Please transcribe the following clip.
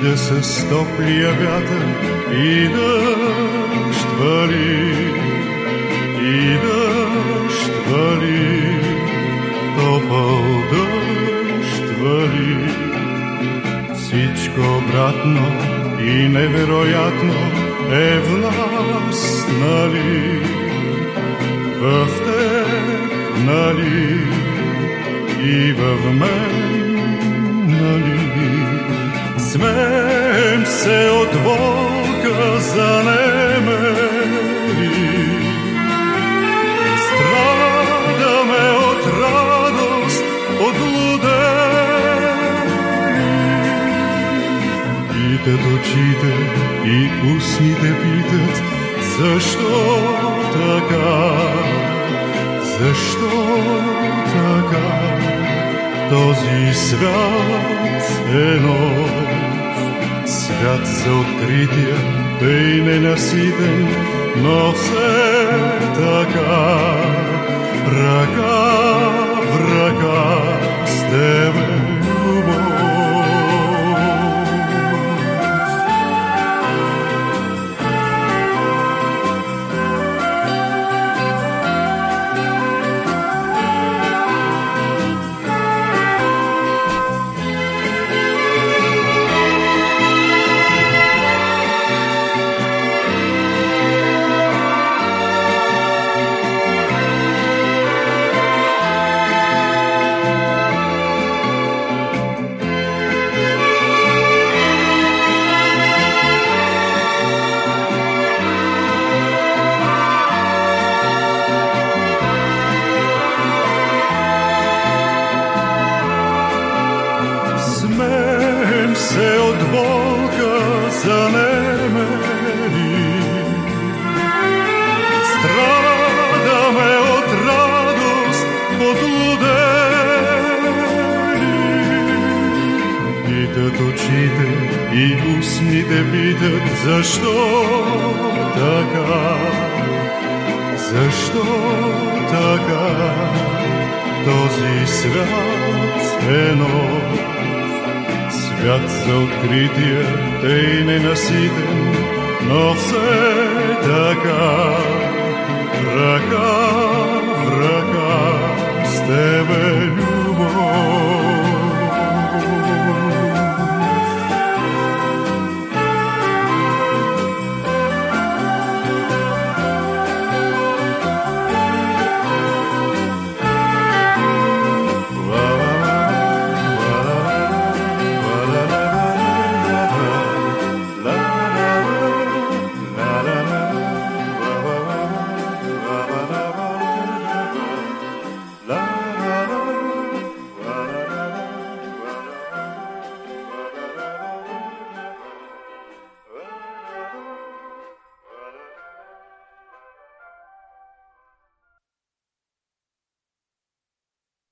Пролет прижда с топлия вятър и дъжд вали, и дъжд вали, топъл дъжд вали. Всичко обратно и невероятно е власт, нали, в теб, нали, и в мен, нали. Смеем се от волка за немери, страдаме от радост, от лудени. Питат очите и устните питат, защо така, защо така този свят е нов. Свят за открития, тъй ненаситен, но все така, ръка в ръка и устните питат, защо така, защо така? Този свят е нов. Свят за откритие, тъй ненаситен, но все така,